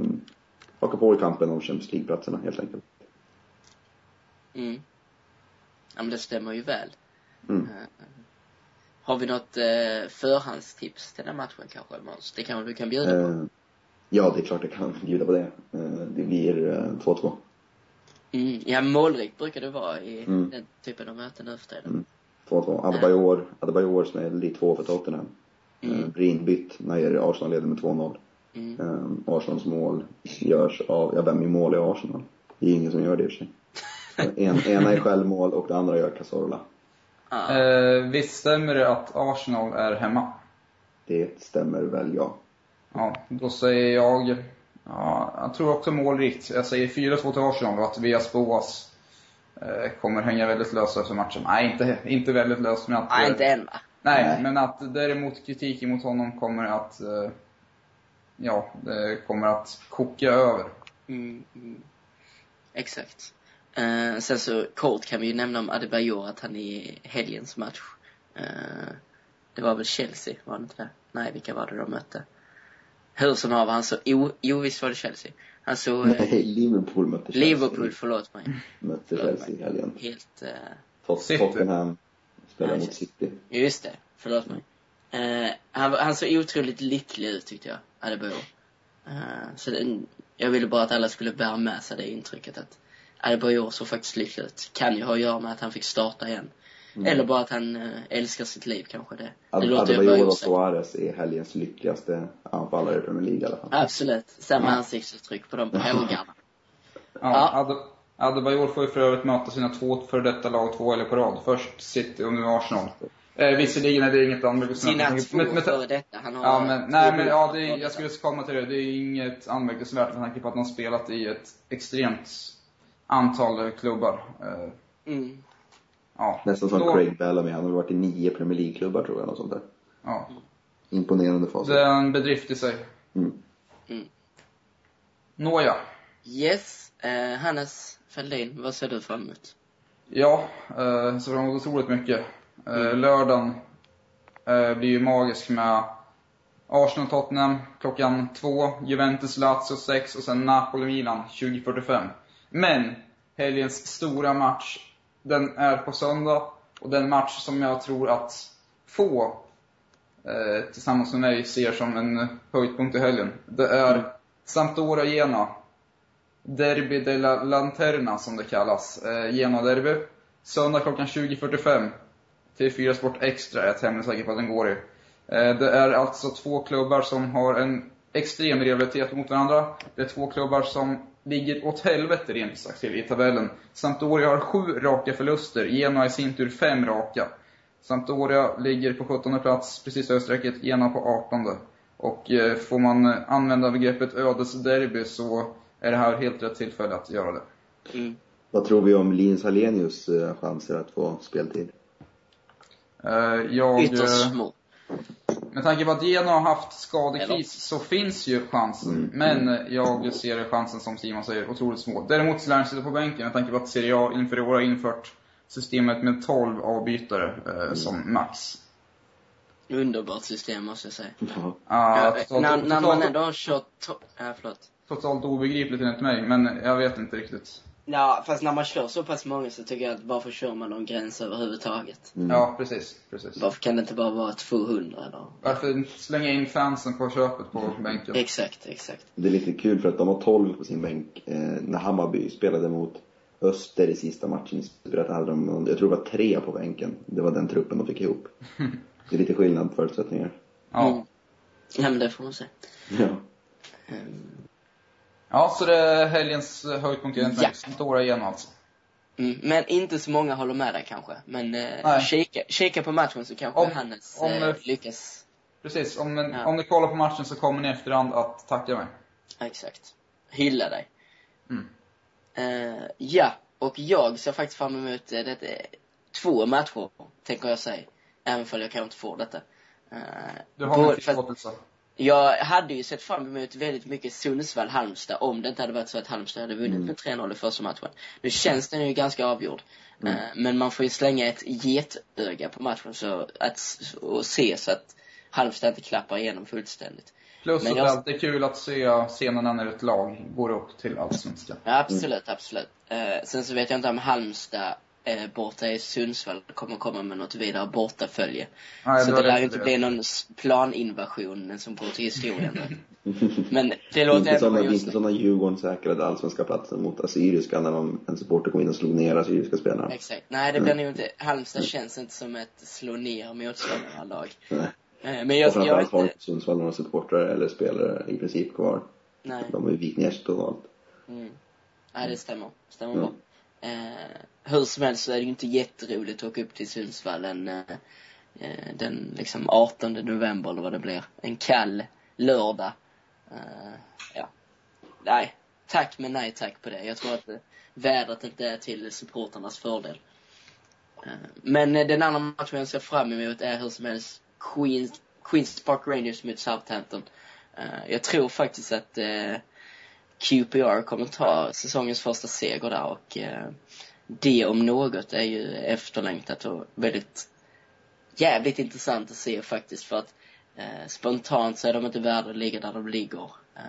haka på i kampen om Champions League-platserna helt enkelt. Mm. Ja, men det stämmer ju väl. Mm. Eh, har vi något eh, förhandstips till den matchen kanske, Måns? Det kanske du kan bjuda på? Eh, ja, det är klart jag kan [laughs] bjuda på det. Eh, det blir eh, 2-2. Mm. Ja, målrikt brukar det vara i Mm. den typen av möten nu för tiden. Mm. 2-2. Adebayor, Adebayor som är lead 2 för Tottenham. Mm. Mm. Brin bytt när Arsenal leder med 2-0. Mm. Eh, Arsenals mål görs av, ja vem är mål i Arsenal? Det är ingen som gör det i och för sig. En, ena är självmål och det andra gör Cazorla. Ah. Eh, visst stämmer det att Arsenal är hemma? Det stämmer väl, ja. Ja, då säger jag, ja, jag tror också målrikt. Jag säger 4-2 till Arsenal och att Vias Boas eh, kommer hänga väldigt löst efter matchen. Nej, inte, inte väldigt löst, men att... Nej, inte än va? Nej, Nej. men att däremot kritiken mot honom kommer att, eh, ja, det kommer att koka över. Mm, mm. Exakt. Eh, sen så kort kan vi ju nämna om Adebayor att han i helgens match, eh, det var väl Chelsea, var det inte det? Nej, vilka var det de mötte? Hur som haver, han så, jo, jo visst var det Chelsea. Alltså, eh, Nej, Liverpool mötte Chelsea. Liverpool, förlåt mig. Mötte Förlåt Chelsea i helgen. Helt, eh, Tot- City. Tottenham spelar Nej, mot City. just det. Förlåt mig. Eh, han, han såg otroligt lycklig ut tyckte jag, Adebayor. Eh, så det, jag ville bara att alla skulle bära med sig det intrycket att Adebayor såg faktiskt lycklig ut. Kan ju ha att göra med att han fick starta igen. Mm. Eller bara att han eh, älskar sitt liv kanske det. Det Ad- låter ju Adebayor och. Suarez är helgens lyckligaste anfallare i Premier League i alla fall. Absolut. Samma Ja. ansiktsuttryck på de pågarna. Ja, Ja. Ade- Adebayor får ju för övrigt möta sina två för detta lag två eller på rad. Först City och nu Arsenal. Eh, visserligen är det inget anmärkningsvärt. Sina två före detta. Han har Ja, men, nej men ja, det är, jag skulle komma till det. Det är inget anmärkningsvärt med tanke på att de har spelat i ett extremt antal klubbar. Eh, Mm. ja. Nästan som Då- Craig Bellamy. Han har varit i nio Premier League-klubbar tror jag, något sånt där. Ja. Imponerande facit. Det är en bedrift i sig. Mm. Nåja. Yes. Eh, Hannes Fälldin, vad ser du fram emot? Ja, eh, så fram emot otroligt mycket. Eh, lördagen eh, blir ju magisk med Arsenal-Tottenham klockan två, Juventus-Lazio 6 och sen Napoli-Milan 20.45. Men helgens stora match, den är på söndag och den match som jag tror att få eh, tillsammans med mig ser som en höjdpunkt i helgen. Det är Sampdoria-Gena. Derby della Lanterna som det kallas. Eh, Gena-derby. Söndag klockan 20.45. TV4 Sport Extra är jag tämligen säker på att den går i. Eh, det är alltså två klubbar som har en extrem rivalitet mot varandra. Det är två klubbar som ligger åt helvete rent sagt till i tabellen. Sampdoria har sju raka förluster, Genoa i sin tur fem raka. Sampdoria ligger på 17 plats, precis över strecket, Genoa på 18. Och eh, får man eh, använda begreppet ödesderby så är det här helt rätt tillfälle att göra det. Mm. Vad tror vi om Linus Hallenius eh, chanser att få speltid? Eh, jag, Ytterst små. Med tanke på att Genoa har haft skadekris så finns ju chansen. Mm. Men eh, jag ser chansen som Simon säger otroligt små. Däremot så lär han sitta på bänken med tanke på att Serie A inför i år har infört systemet med 12 avbytare eh, som max. Underbart system måste jag säga. [laughs] Ja. Ah, totalt, när, när man ändå har kört... Ja, förlåt. totalt obegripligt enligt mig, men jag vet inte riktigt. Ja, fast när man kör så pass många så tycker jag att varför kör man någon gräns överhuvudtaget? Mm. Ja, precis. precis. Varför kan det inte bara vara 200 eller? Varför slänga in fansen på köpet på bänken? Exakt, exakt. Det är lite kul för att de har 12 på sin bänk. Eh, när Hammarby spelade mot Öster i sista matchen i hade de, jag tror det var tre på bänken. Det var den truppen de fick ihop. [laughs] Det är lite skillnad på förutsättningar. Ja. Mm. Ja, men det får man se. Ja. Ehm, ja, så det är helgens eh, höjdpunkt mig. Ja. Stora igen alltså. Mm, men inte så många håller med dig kanske. Men eh, kika, kika på matchen så kanske Om- Hannes om, eh, lyckas. Precis, om, Ja. om ni kollar på matchen så kommer ni efterhand att tacka mig. Exakt. Hylla dig. Mm. Eh, ja, och jag ser faktiskt fram emot eh, det, eh, två matcher, tänker jag säga. Även om jag kanske inte får detta. Du har både- fast tillåtelse. Jag hade ju sett fram emot väldigt mycket Sundsvall-Halmstad om det inte hade varit så att Halmstad hade vunnit Mm. med 3-0 i första matchen. Nu känns den ju ganska avgjord. Mm. Eh, men man får ju slänga ett getöga på matchen så att, och se så att Halmstad inte klappar igenom fullständigt. Plus Men att jag- det är kul att se scenerna när ett lag går upp till Allsvenskan. Ja, absolut, absolut. Eh, sen så vet jag inte om Halmstad eh, borta i Sundsvall kommer komma med något vidare bortafölje. Nej, så det lär inte det. bli någon planinvasion som går till historien. [laughs] Men det låter Inte sådana, just inte sådana Djurgården säkrade allsvenska platsen mot Assyriska när de, en supporter kom in och slog ner Assyriska spelare. Exakt. Nej, det blir nog inte, Halmstad känns inte som ett slå ner motståndarlag. Nej. Eh, Men Och jag, jag framförallt har inte. inte Sundsvall några supportrar eller spelare i princip kvar. Nej. De har ju vikt ner sig totalt. Mm. Nej, det stämmer. Stämmer Ja. bra. Eh, hur som helst så är det ju inte jätteroligt att åka upp till Sundsvall en, eh, eh den liksom 18 november eller vad det blir. En kall lördag. Eh, ja. Nej. Tack men nej tack på det. Jag tror att eh, vädret inte är till supporternas fördel. Eh, men eh, den andra matchen jag ser fram emot är hur som helst Queens, Queens Park Rangers mot Southampton. Eh, jag tror faktiskt att eh, QPR kommer ta säsongens första seger där och eh, det om något är ju efterlängtat och väldigt jävligt intressant att se faktiskt för att eh, spontant så är de inte värda att ligga där de ligger. Eh,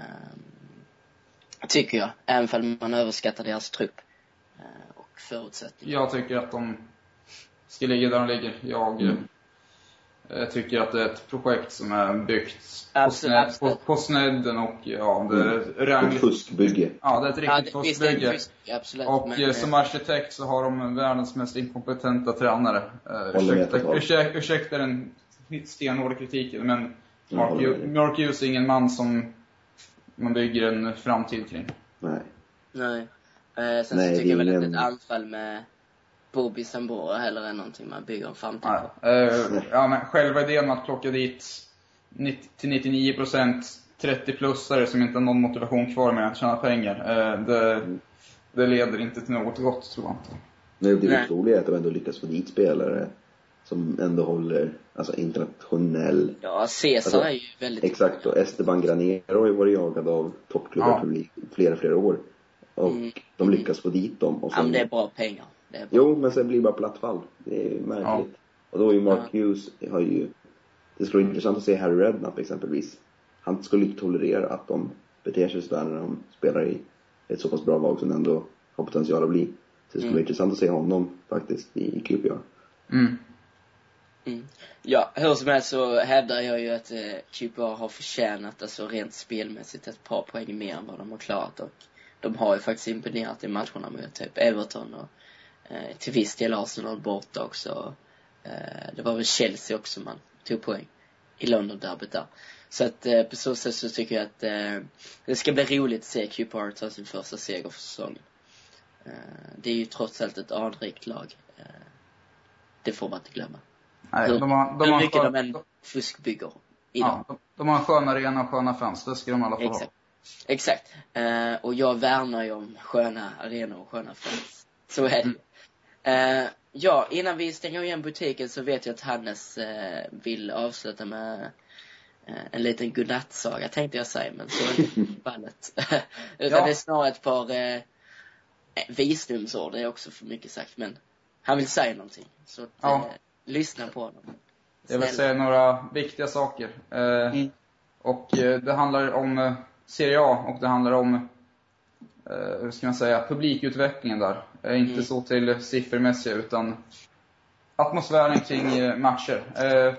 Tycker jag. Även om man överskattar deras trupp. Eh, och förutsättningar. Jag tycker att de ska ligga där de ligger. Jag Mm. Eh, tycker att det är ett projekt som är byggt på, Absolut, sned, på, absolut. på snedden och ja, det är Ett rangligt. fuskbygge. Ja, det är ett Ja, riktigt visst det fuskbygge. fusk, absolut. Och men, eh, som arkitekt så har de världens mest inkompetenta tränare. Eh, ursäkta, ursäkta, ursäkta den stenhårda kritiken, men Jag Mark. Mark Hughes är ingen man som man bygger en framtid kring. Nej. Nej. Eh, sen Nej, så tycker jag väl att ett anfall med Bobby Sambora heller är någonting man bygger en framtid på. Eh, ja, men själva idén med att plocka dit 90, till 99% 30-plussare som inte har någon motivation kvar med att tjäna pengar, eh, det, det leder inte till något gott, tror jag inte. Men det Nej. otroliga är att de ändå lyckas få dit spelare som ändå håller, alltså internationell. Ja, Cesar Alltså, är ju väldigt... Exakt, och Esteban Granero har ju varit jagad av toppklubbar Ja. i flera, flera år. Och Mm. de lyckas få dit dem. Och Ja, sen, men det är bra pengar. Det. Jo, men sen blir det bara platt fall. Det är ju märkligt. Och då är ju Mark Hughes, har ju, det skulle vara intressant att se Harry Redknapp exempelvis. Han skulle inte tolerera att de beter sig sådär när de spelar i ett så pass bra lag som det ändå har potential att bli. Så det skulle Mm. vara intressant att se honom faktiskt i QPR. Mm. Mm. Ja, hur som helst så hävdar jag ju att eh, QPR har förtjänat, alltså rent spelmässigt, ett par poäng mer än vad de har klarat. Och de har ju faktiskt imponerat i matcherna med typ Everton och eh, till viss del Arsenal borta också. Eh, det var väl Chelsea också man tog poäng i London-derbyt där. Så att eh, på så sätt så tycker jag att eh, det ska bli roligt att se QPR ta sin första seger för säsongen. Eh, det är ju trots allt ett anrikt lag. Eh, det får man inte glömma. Nej, Hur- de har, de Hur mycket skön, de än fuskbygger ja, de, de har en skön arena och sköna fans, det ska de i alla fall Exakt. Exakt. Eh, och jag värnar ju om sköna arenor och sköna fans. Så är det ju. Eh, ja, innan vi stänger igen butiken så vet jag att Hannes eh, vill avsluta med eh, en liten godnattsaga tänkte jag säga, men så är inte [laughs] fallet. [laughs] Utan Ja. det är snarare ett par eh, visdomsord, det är också för mycket sagt, men han vill säga någonting. Så att, Ja. eh, lyssna på honom. Jag vill Snälla. säga några viktiga saker. Eh, Mm. Och eh, det handlar om eh, Serie A och det handlar om, eh, hur ska man säga, publikutvecklingen där. Eh, inte Mm. så till siffermässiga utan atmosfären kring eh, matcher. Eh,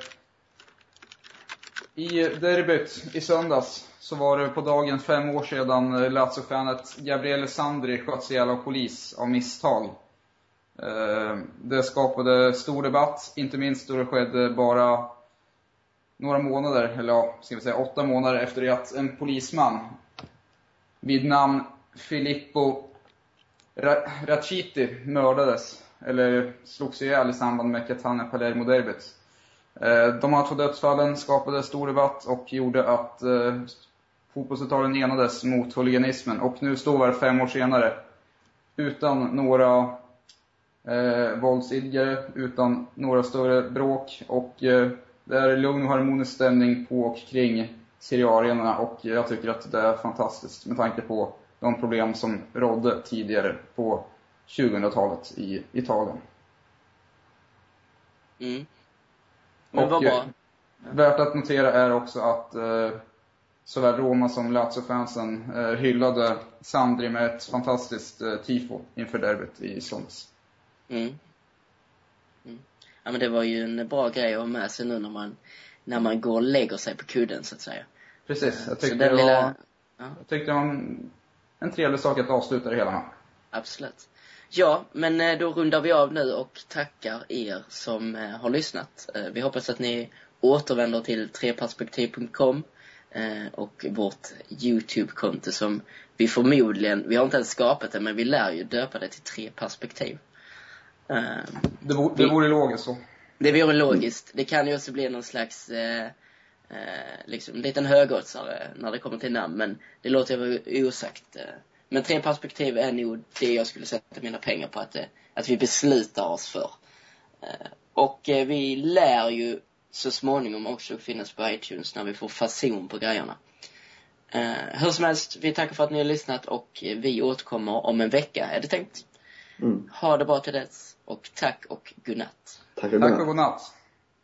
I derbyt i söndags så var det på dagen fem år sedan eh, Lazio-fanet Gabriele Sandri sköts ihjäl av polis av misstag. Eh, Det skapade stor debatt, inte minst då det skedde bara några månader, eller ja, ska vi säga åtta månader efter det att en polisman vid namn Filippo Raciti mördades, eller slogs ihjäl i samband med Catania Palermo-derbyt. Eh, de här två dödsfallen skapade stor debatt och gjorde att eh, enades mot huliganismen. Och nu står vi fem år senare utan några eh, våldsidgare, utan några större bråk och eh, det är lugn och harmonisk stämning på och kring Serie A-arenorna och jag tycker att det är fantastiskt med tanke på de problem som rådde tidigare på 2000-talet i Italien. Mm. Men vad bra. eh, Värt att notera är också att eh, såväl Roma som Lazio-fansen eh, hyllade Sandri med ett fantastiskt eh, tifo inför derbyt i söndags. Mm. Mm. Ja men det var ju en bra grej att ha med sig nu när man, när man går och lägger sig på kudden så att säga. Precis, jag tyckte, det lilla- var, ja. jag tyckte det var en, en trevlig sak att avsluta det hela med. Absolut. Ja, men eh, då rundar vi av nu och tackar er som eh, har lyssnat. Eh, Vi hoppas att ni återvänder till treperspektiv.com och vårt YouTube-konto som vi förmodligen, vi har inte ens skapat det, men vi lär ju döpa det till tre perspektiv. Det, vore, det vore logiskt så. Det vore logiskt. Det kan ju också bli någon slags, eh, eh, liksom, liten högoddsare när det kommer till namn, men det låter jag vara osagt. Eh. Men tre perspektiv är nog det jag skulle sätta mina pengar på att, eh, att vi beslutar oss för. Eh, och eh, vi lär ju så småningom också finnas på iTunes när vi får fason på grejerna. Eh, hur som helst, vi tackar för att ni har lyssnat och eh, vi återkommer om en vecka, är det tänkt. Mm. Ha det bra till dess och tack och godnatt. Tack för Tack det. och godnatt.